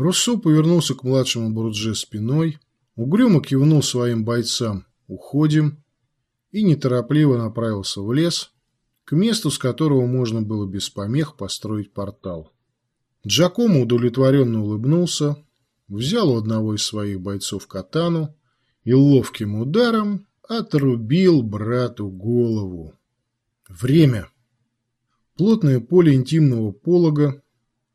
Руссо повернулся к младшему Бурдже спиной, угрюмо кивнул своим бойцам «Уходим» и неторопливо направился в лес, к месту, с которого можно было без помех построить портал. Джакомо удовлетворенно улыбнулся, взял у одного из своих бойцов катану и ловким ударом отрубил брату голову. Время. Плотное поле интимного полога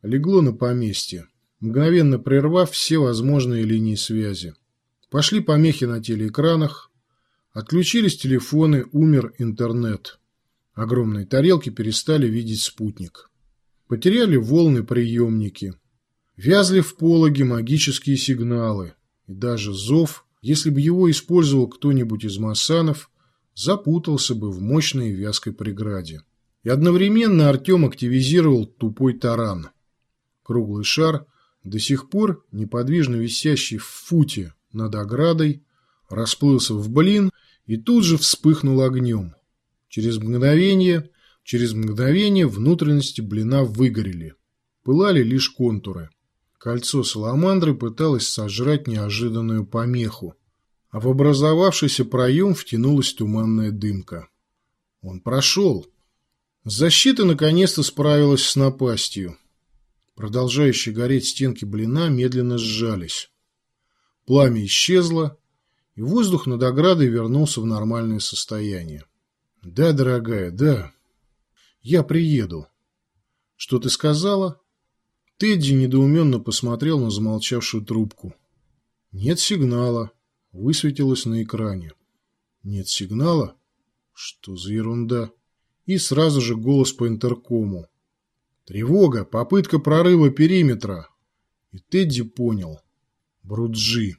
легло на поместье, мгновенно прервав все возможные линии связи. Пошли помехи на телеэкранах, отключились телефоны, умер интернет. Огромные тарелки перестали видеть спутник. Потеряли волны приемники. Вязли в пологе магические сигналы. И даже зов, если бы его использовал кто-нибудь из массанов, запутался бы в мощной вязкой преграде. И одновременно Артем активизировал тупой таран. Круглый шар, до сих пор неподвижно висящий в футе над оградой, расплылся в блин и тут же вспыхнул огнем. Через мгновение, через мгновение внутренности блина выгорели. Пылали лишь контуры. Кольцо саламандры пыталось сожрать неожиданную помеху, а в образовавшийся проем втянулась туманная дымка. Он прошел. Защита наконец-то справилась с напастью. Продолжающие гореть стенки блина медленно сжались. Пламя исчезло, и воздух над оградой вернулся в нормальное состояние. Да, дорогая, да. Я приеду. Что ты сказала? Тедди недоуменно посмотрел на замолчавшую трубку. Нет сигнала. Высветилось на экране. Нет сигнала? Что за ерунда? И сразу же голос по интеркому. Тревога, попытка прорыва периметра. И Тедди понял. Бруджи.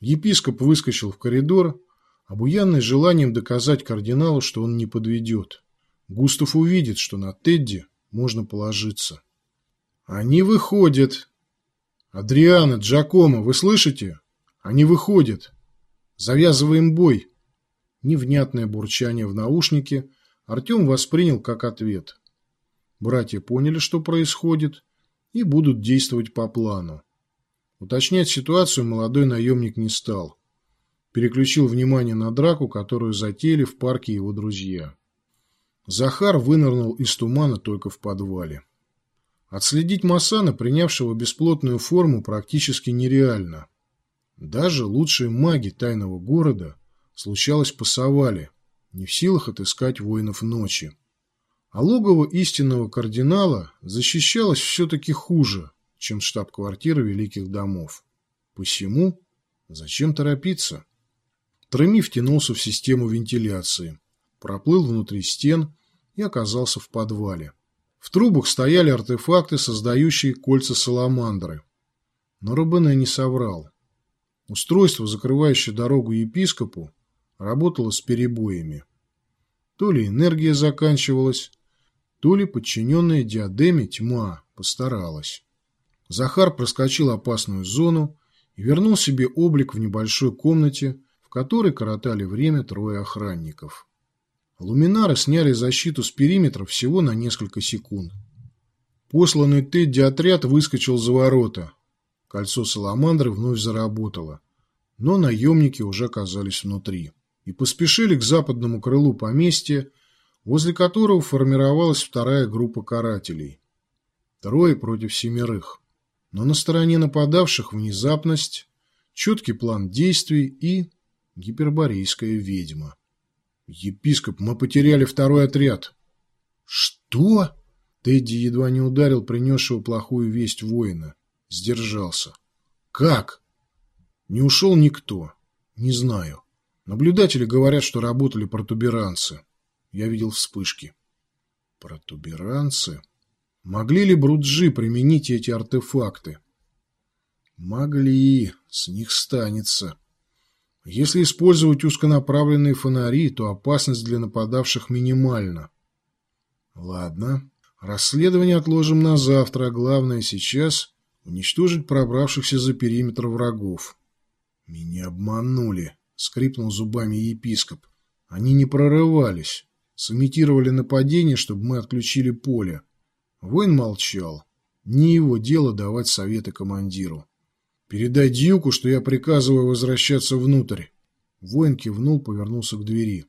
Епископ выскочил в коридор, обуянный желанием доказать кардиналу, что он не подведет. Густав увидит, что на Тедди можно положиться. Они выходят. Адриана, Джакомо, вы слышите? Они выходят. Завязываем бой. Невнятное бурчание в наушнике Артем воспринял как ответ. Братья поняли, что происходит, и будут действовать по плану. Уточнять ситуацию молодой наемник не стал переключил внимание на драку, которую затеяли в парке его друзья. Захар вынырнул из тумана только в подвале. Отследить Масана, принявшего бесплотную форму, практически нереально. Даже лучшие маги тайного города случалось пасовали, не в силах отыскать воинов ночи. А логово истинного кардинала защищалось все-таки хуже, чем штаб-квартира великих домов. Посему зачем торопиться? Треми втянулся в систему вентиляции, проплыл внутри стен и оказался в подвале. В трубах стояли артефакты, создающие кольца саламандры. Но Робене не соврал. Устройство, закрывающее дорогу епископу, работало с перебоями. То ли энергия заканчивалась, то ли подчиненная диадеме тьма постаралась. Захар проскочил опасную зону и вернул себе облик в небольшой комнате, которой коротали время трое охранников. Луминары сняли защиту с периметра всего на несколько секунд. Посланный Тедди отряд выскочил за ворота. Кольцо Саламандры вновь заработало, но наемники уже оказались внутри и поспешили к западному крылу поместья, возле которого формировалась вторая группа карателей. Трое против семерых. Но на стороне нападавших внезапность, четкий план действий и Гиперборейская ведьма. Епископ, мы потеряли второй отряд. Что? Тедди едва не ударил принесшего плохую весть воина. Сдержался. Как? Не ушел никто. Не знаю. Наблюдатели говорят, что работали протуберанцы. Я видел вспышки. Протуберанцы? Могли ли Бруджи применить эти артефакты? Могли. С них станется. Если использовать узконаправленные фонари, то опасность для нападавших минимальна. Ладно, расследование отложим на завтра, а главное сейчас уничтожить пробравшихся за периметр врагов. Меня обманули, скрипнул зубами епископ. Они не прорывались, сымитировали нападение, чтобы мы отключили поле. Воин молчал. Не его дело давать советы командиру. «Передай Дьюку, что я приказываю возвращаться внутрь». Воин кивнул, повернулся к двери.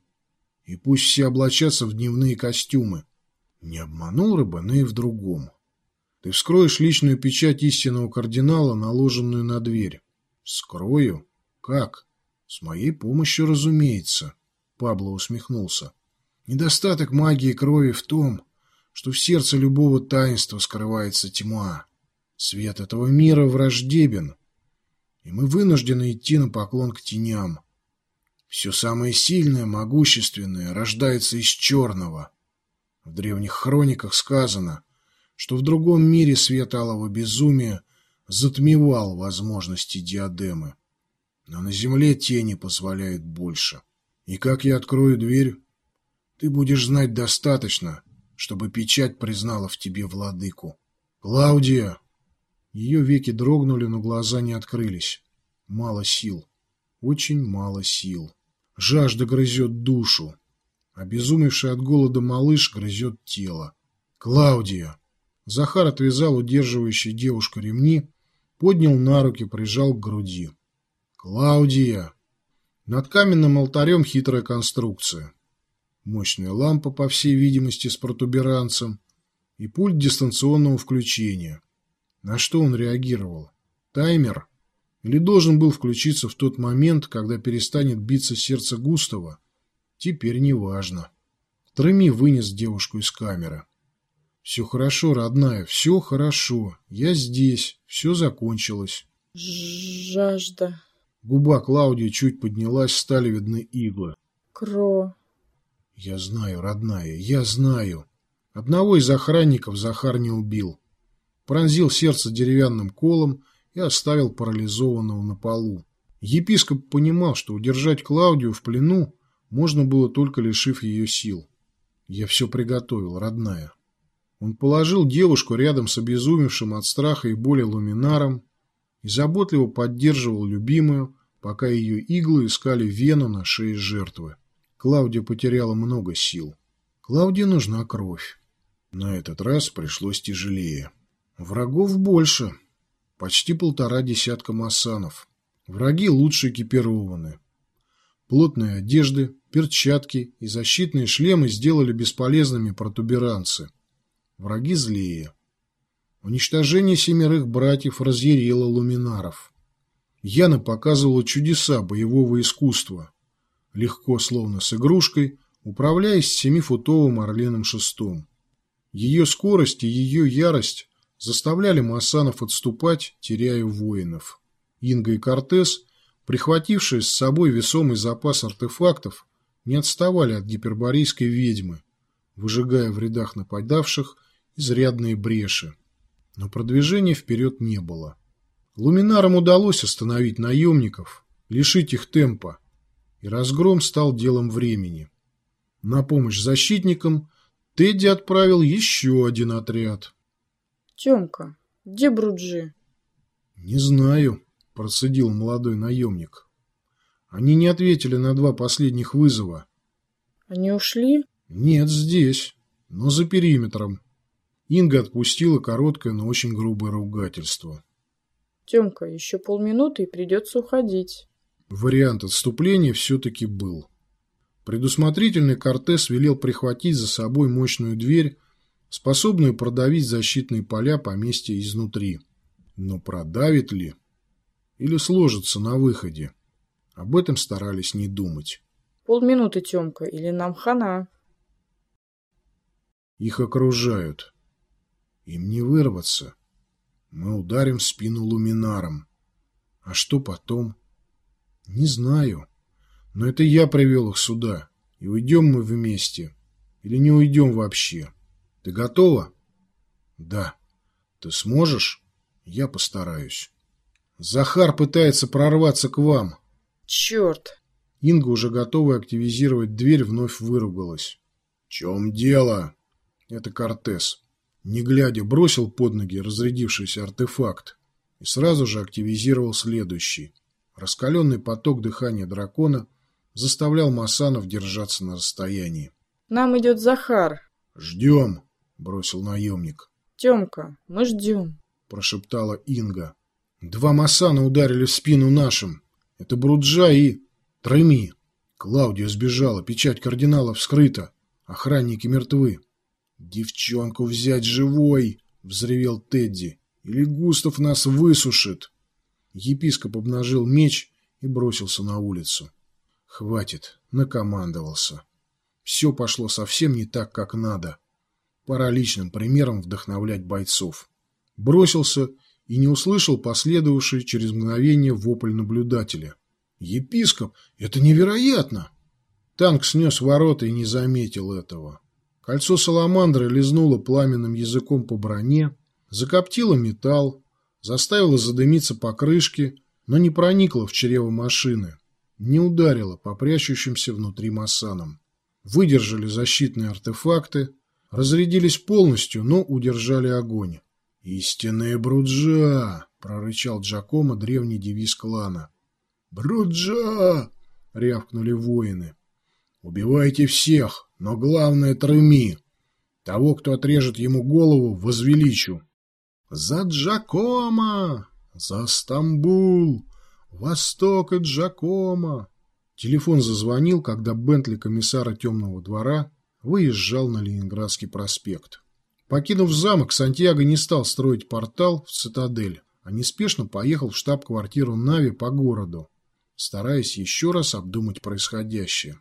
«И пусть все облачатся в дневные костюмы». Не обманул рыба, но и в другом. Ты вскроешь личную печать истинного кардинала, наложенную на дверь. Вскрою? Как? С моей помощью, разумеется. Пабло усмехнулся. Недостаток магии крови в том, что в сердце любого таинства скрывается тьма. Свет этого мира враждебен, и мы вынуждены идти на поклон к теням. Все самое сильное, могущественное рождается из черного. В древних хрониках сказано, что в другом мире свет алого безумия затмевал возможности диадемы. Но на земле тени позволяют больше. И как я открою дверь, ты будешь знать достаточно, чтобы печать признала в тебе владыку. Клаудия! Ее веки дрогнули, но глаза не открылись. Мало сил. Очень мало сил. Жажда грызет душу. Обезумевший от голода малыш грызет тело. «Клаудия!» Захар отвязал удерживающий девушку ремни, поднял на руки, прижал к груди. «Клаудия!» Над каменным алтарем хитрая конструкция. Мощная лампа, по всей видимости, с протуберанцем и пульт дистанционного включения. На что он реагировал? Таймер? Или должен был включиться в тот момент, когда перестанет биться сердце Густава, Теперь неважно. Треми вынес девушку из камеры. «Все хорошо, родная, все хорошо. Я здесь. Все закончилось». «Жажда». Губа Клаудии чуть поднялась, стали видны иглы. «Кро». «Я знаю, родная, я знаю. Одного из охранников Захар не убил. Пронзил сердце деревянным колом и оставил парализованного на полу. Епископ понимал, что удержать Клаудию в плену можно было только лишив ее сил. Я все приготовил, родная. Он положил девушку рядом с обезумевшим от страха и боли луминаром и заботливо поддерживал любимую, пока ее иглы искали вену на шее жертвы. Клаудия потеряла много сил. Клаудии нужна кровь. На этот раз пришлось тяжелее. Врагов больше. Почти полтора десятка массанов. Враги лучше экипированы. Плотные одежды, перчатки и защитные шлемы сделали бесполезными протуберанцы. Враги злее. Уничтожение семерых братьев разъярило луминаров. Яна показывала чудеса боевого искусства. Легко, словно с игрушкой, управляясь семифутовым орлиным шестом. Ее скорость и ее ярость заставляли Массанов отступать, теряя воинов. Инга и Кортес – прихватившие с собой весомый запас артефактов, не отставали от гиперборейской ведьмы, выжигая в рядах нападавших изрядные бреши. Но продвижения вперед не было. Луминарам удалось остановить наемников, лишить их темпа, и разгром стал делом времени. На помощь защитникам Тедди отправил еще один отряд. «Темка, где Бруджи?» «Не знаю», – процедил молодой наемник. Они не ответили на два последних вызова. Они ушли? Нет, здесь, но за периметром. Инга отпустила короткое, но очень грубое ругательство. Темка, еще полминуты и придется уходить. Вариант отступления все-таки был. Предусмотрительный Кортес велел прихватить за собой мощную дверь, способную продавить защитные поля поместья изнутри. Но продавит ли? или сложится на выходе. Об этом старались не думать. Полминуты, Темка, или нам хана. Их окружают. Им не вырваться. Мы ударим в спину луминаром. А что потом? Не знаю. Но это я привел их сюда. И уйдем мы вместе. Или не уйдем вообще. Ты готова? Да. Ты сможешь? Я постараюсь. Захар пытается прорваться к вам. Черт. Инга, уже готовая активизировать дверь, вновь выругалась. В чем дело? Это Кортес. Не глядя, бросил под ноги разрядившийся артефакт и сразу же активизировал следующий. Раскаленный поток дыхания дракона заставлял Масанов держаться на расстоянии. «Нам идет Захар». «Ждем», — бросил наемник. Темка, мы ждем, прошептала Инга. Два масана ударили в спину нашим. Это Бруджа и Треми. Клаудия сбежала, печать кардинала вскрыта. Охранники мертвы. «Девчонку взять живой!» — взревел Тедди. «Или Густав нас высушит!» Епископ обнажил меч и бросился на улицу. «Хватит!» — накомандовался. Все пошло совсем не так, как надо. Пора личным примером вдохновлять бойцов. Бросился и не услышал последовавший через мгновение вопль наблюдателя. «Епископ, это невероятно!» Танк снес ворота и не заметил этого. Кольцо саламандры лизнуло пламенным языком по броне, закоптило металл, заставило задымиться покрышки, но не проникло в чрево машины, не ударило по прячущимся внутри массанам. Выдержали защитные артефакты, разрядились полностью, но удержали огонь. «Истинные Бруджа!» — прорычал Джакомо древний девиз клана. «Бруджа!» — рявкнули воины. «Убивайте всех, но главное — Треми. Того, кто отрежет ему голову, возвеличу». «За Джакомо! За Стамбул! Восток и Джакомо!» Телефон зазвонил, когда Бентли комиссара Темного двора выезжал на Ленинградский проспект. Покинув замок, Сантьяго не стал строить портал в цитадель, а неспешно поехал в штаб-квартиру Нави по городу, стараясь еще раз обдумать происходящее.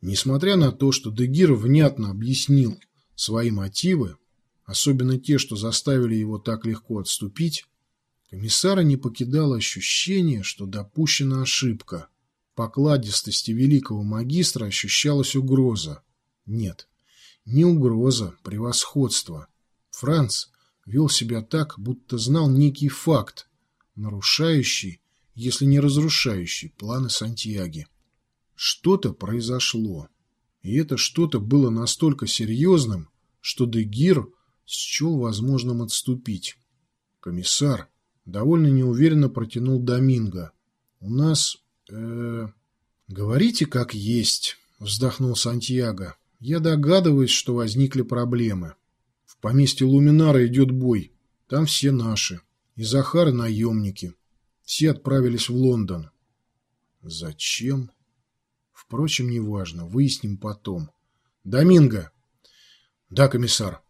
Несмотря на то, что Дегир внятно объяснил свои мотивы, особенно те, что заставили его так легко отступить, комиссара не покидало ощущение, что допущена ошибка. Покладистости великого магистра ощущалась угроза. Нет, не угроза, превосходство. Франц вел себя так, будто знал некий факт, нарушающий, если не разрушающий, планы Сантьяги. Что-то произошло. И это что-то было настолько серьезным, что Дегир счел возможным отступить. Комиссар довольно неуверенно протянул Доминго. «У нас... э «Говорите, как есть», — вздохнул Сантьяго. Я догадываюсь, что возникли проблемы. В поместье Луминара идет бой. Там все наши. И Захар, наемники. Все отправились в Лондон. Зачем? Впрочем, неважно. Выясним потом. Доминго! Да, комиссар.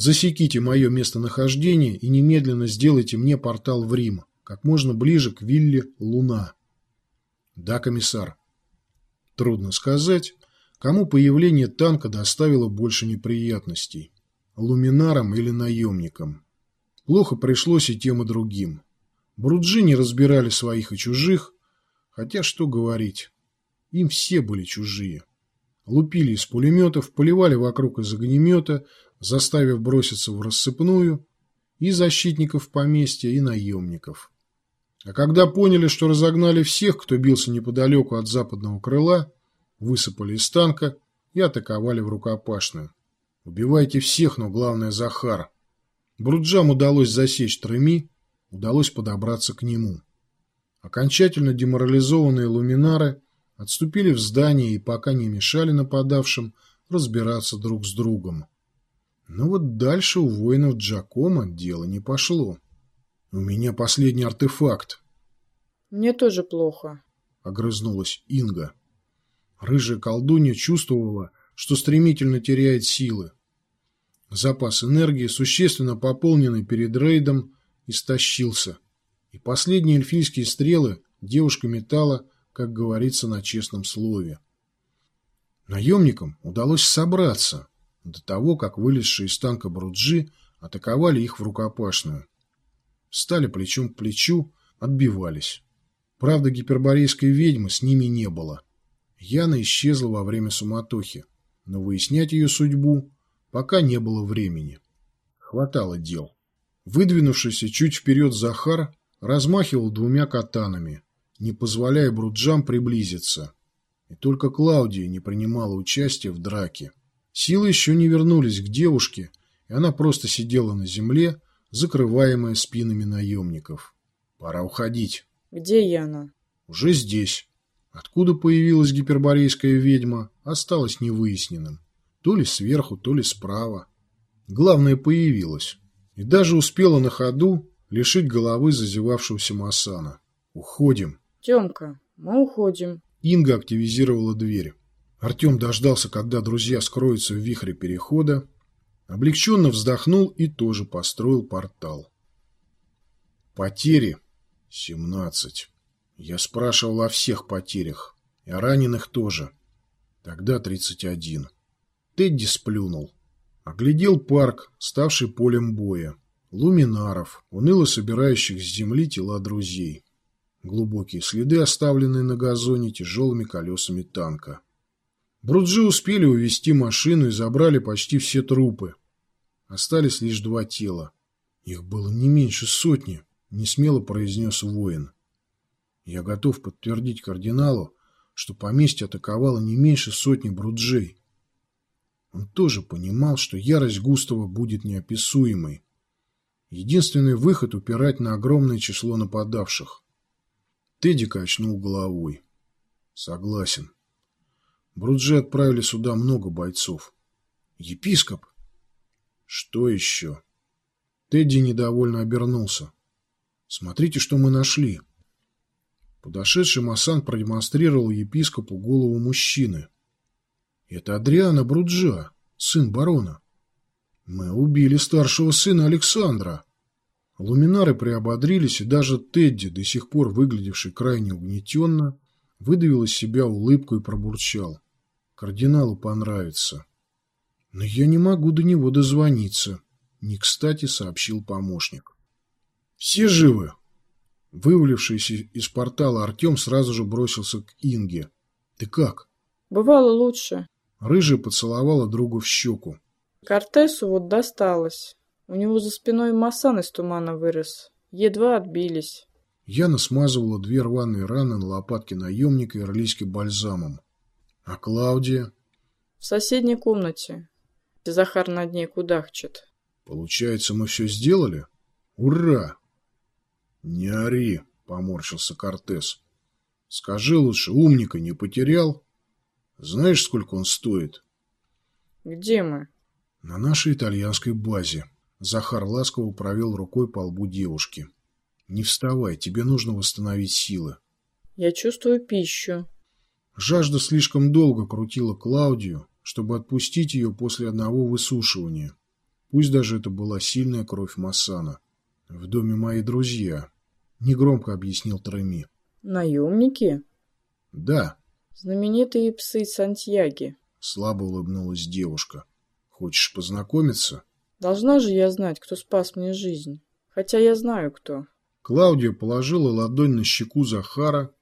Засеките мое местонахождение и немедленно сделайте мне портал в Рим, как можно ближе к вилле Луна. Да, комиссар. Трудно сказать, Кому появление танка доставило больше неприятностей? Луминарам или наемникам? Плохо пришлось и тем, и другим. Бруджи не разбирали своих и чужих, хотя что говорить, им все были чужие. Лупили из пулеметов, поливали вокруг из огнемета, заставив броситься в рассыпную и защитников поместья, и наемников. А когда поняли, что разогнали всех, кто бился неподалеку от западного крыла, высыпали из танка и атаковали в рукопашную. Убивайте всех, но главное Захар. Бруджам удалось засечь Треми, удалось подобраться к нему. Окончательно деморализованные луминары отступили в здание и пока не мешали нападавшим разбираться друг с другом. Но вот дальше у воинов Джакома дело не пошло. У меня последний артефакт. Мне тоже плохо, огрызнулась Инга. Рыжая колдунья чувствовала, что стремительно теряет силы. Запас энергии, существенно пополненный перед рейдом, истощился. И последние эльфийские стрелы девушка метала, как говорится на честном слове. Наемникам удалось собраться до того, как вылезшие из танка Бруджи атаковали их в рукопашную. Стали плечом к плечу, отбивались. Правда, гиперборейской ведьмы с ними не было. Яна исчезла во время суматохи, но выяснять ее судьбу пока не было времени. Хватало дел. Выдвинувшийся чуть вперед Захар размахивал двумя катанами, не позволяя Бруджам приблизиться. И только Клаудия не принимала участия в драке. Силы еще не вернулись к девушке, и она просто сидела на земле, закрываемая спинами наемников. Пора уходить. Где Яна? Уже здесь. Откуда появилась гиперборейская ведьма, осталось невыясненным. То ли сверху, то ли справа. Главное, появилась. И даже успела на ходу лишить головы зазевавшегося Масана. «Уходим!» Тёмка, мы уходим. Инга активизировала дверь. Артем дождался, когда друзья скроются в вихре перехода, облегченно вздохнул и тоже построил портал. Потери – 17. Я спрашивал о всех потерях, и о раненых тоже. Тогда 31. Тедди сплюнул. Оглядел парк, ставший полем боя. Луминаров, уныло собирающих с земли тела друзей. Глубокие следы, оставленные на газоне тяжелыми колесами танка. Бруджи успели увести машину и забрали почти все трупы. Остались лишь два тела. Их было не меньше сотни, несмело произнес воин. Я готов подтвердить кардиналу, что поместье атаковало не меньше сотни бруджей. Он тоже понимал, что ярость Густава будет неописуемой. Единственный выход — упирать на огромное число нападавших. Тедди качнул головой. Согласен. Бруджи отправили сюда много бойцов. Епископ? Что еще? Тедди недовольно обернулся. Смотрите, что мы нашли. Подошедший Масан продемонстрировал епископу голову мужчины. Это Адриана Бруджа, сын барона. Мы убили старшего сына Александра. Луминары приободрились, и даже Тедди, до сих пор выглядевший крайне угнетенно, выдавил из себя улыбку и пробурчал. Кардиналу понравится. Но я не могу до него дозвониться, не кстати сообщил помощник. Все живы? Вывалившийся из портала Артем сразу же бросился к Инге. Ты как? Бывало лучше. Рыжая поцеловала другу в щеку. Кортесу вот досталось. У него за спиной масан из тумана вырос. Едва отбились. Яна смазывала две рваные раны на лопатке наемника ирлийским бальзамом. А Клаудия? В соседней комнате. Захар над ней кудахчет. Получается, мы все сделали? Ура! Не ори, поморщился Кортес. Скажи лучше, умника не потерял? Знаешь, сколько он стоит? Где мы? На нашей итальянской базе. Захар ласково провел рукой по лбу девушки. «Не вставай, тебе нужно восстановить силы». «Я чувствую пищу». Жажда слишком долго крутила Клаудию, чтобы отпустить ее после одного высушивания. Пусть даже это была сильная кровь Массана. «В доме мои друзья», — негромко объяснил Треми. «Наемники?» «Да». «Знаменитые псы Сантьяги», — слабо улыбнулась девушка. «Хочешь познакомиться?» Должна же я знать, кто спас мне жизнь. Хотя я знаю, кто. Клаудия положила ладонь на щеку Захара.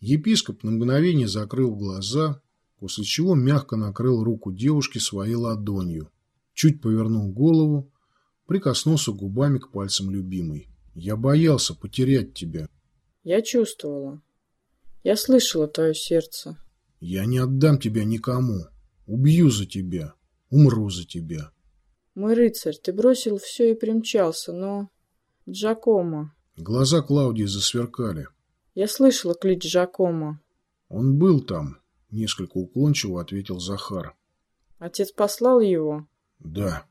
Епископ на мгновение закрыл глаза, после чего мягко накрыл руку девушки своей ладонью. Чуть повернул голову, прикоснулся губами к пальцам любимой. «Я боялся потерять тебя». «Я чувствовала. Я слышала твое сердце». «Я не отдам тебя никому. Убью за тебя. Умру за тебя». Мой рыцарь, ты бросил все и примчался, но... Джакомо. Глаза Клаудии засверкали. Я слышала клич Джакомо. Он был там, несколько уклончиво ответил Захар. Отец послал его? Да.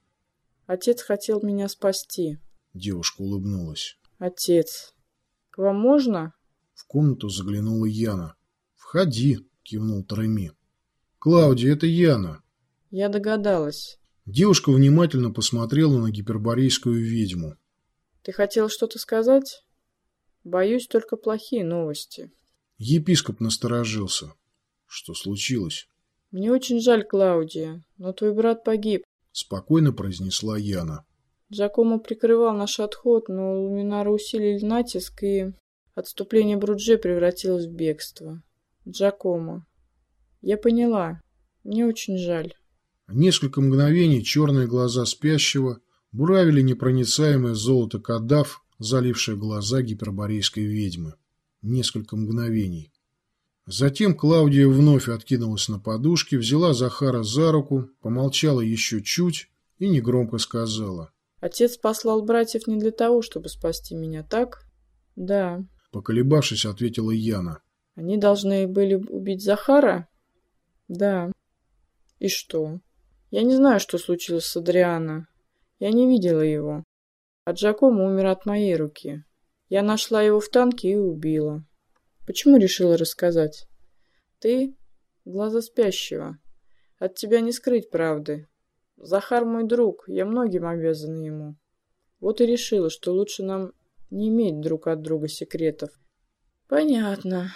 Отец хотел меня спасти. Девушка улыбнулась. Отец. К вам можно? В комнату заглянула Яна. Входи, кивнул Треми. Клаудия, это Яна. Я догадалась. Девушка внимательно посмотрела на гиперборейскую ведьму. «Ты хотел что-то сказать? Боюсь, только плохие новости». Епископ насторожился. «Что случилось?» «Мне очень жаль, Клаудия, но твой брат погиб», — спокойно произнесла Яна. Джакомо прикрывал наш отход, но луминары усилили натиск, и отступление Брудже превратилось в бегство. Джакомо. Я поняла. Мне очень жаль. Несколько мгновений черные глаза спящего буравили непроницаемое золото кадав, залившее глаза гиперборейской ведьмы. Несколько мгновений. Затем Клаудия вновь откинулась на подушке, взяла Захара за руку, помолчала еще чуть и негромко сказала. «Отец послал братьев не для того, чтобы спасти меня, так?» «Да». Поколебавшись, ответила Яна. «Они должны были убить Захара?» «Да». «И что?» Я не знаю, что случилось с Адриано. Я не видела его. А Джакомо умер от моей руки. Я нашла его в танке и убила. Почему решила рассказать? Ты — глаза спящего. От тебя не скрыть правды. Захар мой друг, я многим обязана ему. Вот и решила, что лучше нам не иметь друг от друга секретов. Понятно.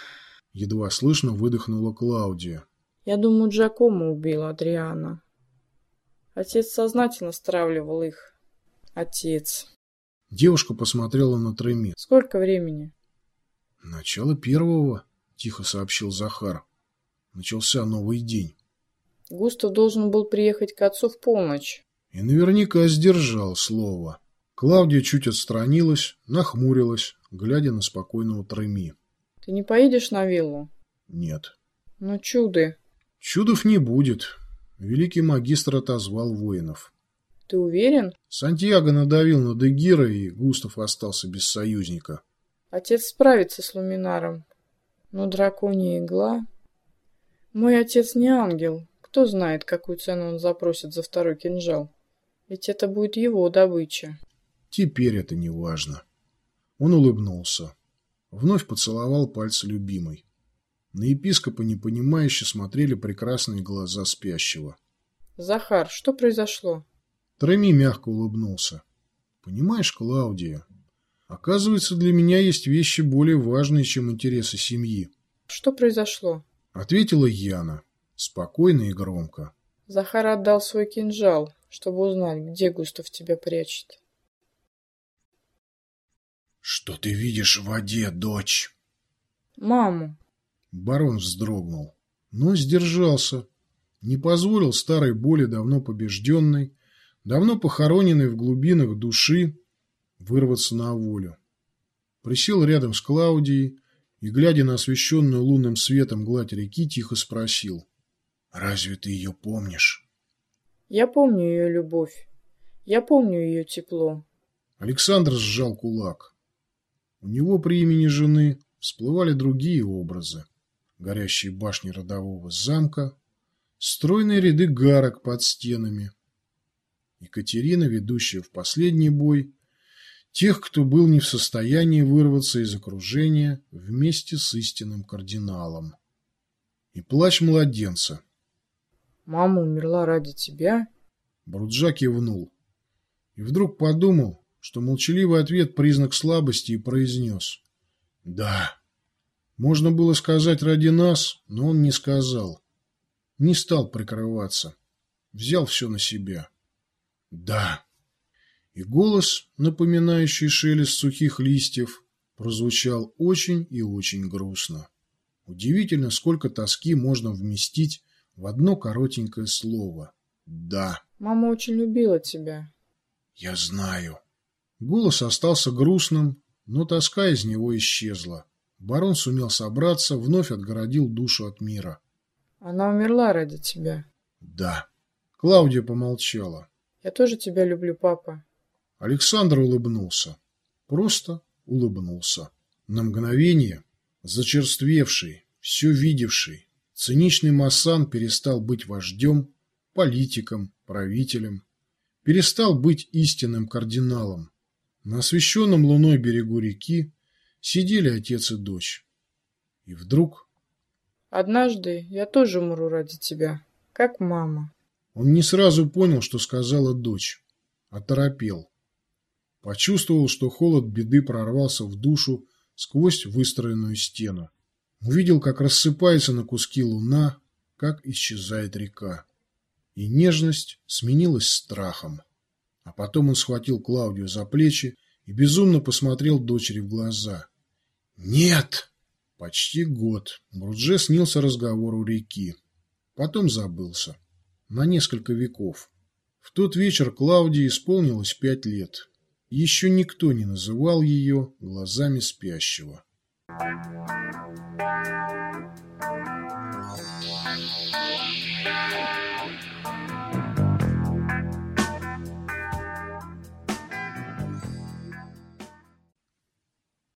Едва слышно выдохнула Клаудия. Я думаю, Джакомо убил Адриана. Отец сознательно стравливал их. Отец. Девушка посмотрела на Треми. Сколько времени? Начало первого, тихо сообщил Захар. Начался новый день. Густав должен был приехать к отцу в полночь. И наверняка сдержал слово. Клавдия чуть отстранилась, нахмурилась, глядя на спокойного Треми. Ты не поедешь на виллу? Нет. Ну, чуды. Чудов не будет. Великий магистр отозвал воинов. Ты уверен? Сантьяго надавил на Дегира, и Густав остался без союзника. Отец справится с Луминаром. Но драконья игла... Мой отец не ангел. Кто знает, какую цену он запросит за второй кинжал. Ведь это будет его добыча. Теперь это не важно. Он улыбнулся. Вновь поцеловал пальцы любимой. На епископа непонимающе смотрели прекрасные глаза спящего. «Захар, что произошло?» Треми мягко улыбнулся. «Понимаешь, Клаудия, оказывается, для меня есть вещи более важные, чем интересы семьи». «Что произошло?» Ответила Яна, спокойно и громко. Захар отдал свой кинжал, чтобы узнать, где Густав тебя прячет. «Что ты видишь в воде, дочь?» «Маму». Барон вздрогнул, но сдержался. Не позволил старой боли, давно побежденной, давно похороненной в глубинах души, вырваться на волю. Присел рядом с Клаудией и, глядя на освещенную лунным светом гладь реки, тихо спросил. «Разве ты ее помнишь?» «Я помню ее любовь. Я помню ее тепло». Александр сжал кулак. У него при имени жены всплывали другие образы. Горящие башни родового замка, стройные ряды гарок под стенами. Екатерина, ведущая в последний бой, тех, кто был не в состоянии вырваться из окружения вместе с истинным кардиналом. И плач младенца. «Мама умерла ради тебя?» Бруджа кивнул. И вдруг подумал, что молчаливый ответ – признак слабости, и произнес. «Да». Можно было сказать ради нас, но он не сказал. Не стал прикрываться. Взял все на себя. «Да». И голос, напоминающий шелест сухих листьев, прозвучал очень и очень грустно. Удивительно, сколько тоски можно вместить в одно коротенькое слово. «Да». «Мама очень любила тебя». «Я знаю». Голос остался грустным, но тоска из него исчезла. Барон сумел собраться, вновь отгородил душу от мира. Она умерла ради тебя. Да. Клаудия помолчала. Я тоже тебя люблю, папа. Александр улыбнулся. Просто улыбнулся. На мгновение зачерствевший, все видевший, циничный Массан перестал быть вождем, политиком, правителем, перестал быть истинным кардиналом. На освещенном луной берегу реки сидели отец и дочь. И вдруг... «Однажды я тоже умру ради тебя, как мама». Он не сразу понял, что сказала дочь. Оторопел. Почувствовал, что холод беды прорвался в душу сквозь выстроенную стену. Увидел, как рассыпается на куски луна, как исчезает река. И нежность сменилась страхом. А потом он схватил Клаудию за плечи и безумно посмотрел дочери в глаза. Нет! Почти год Мурдже снился разговор у реки. Потом забылся. На несколько веков. В тот вечер Клаудии исполнилось пять лет. Еще никто не называл ее глазами спящего.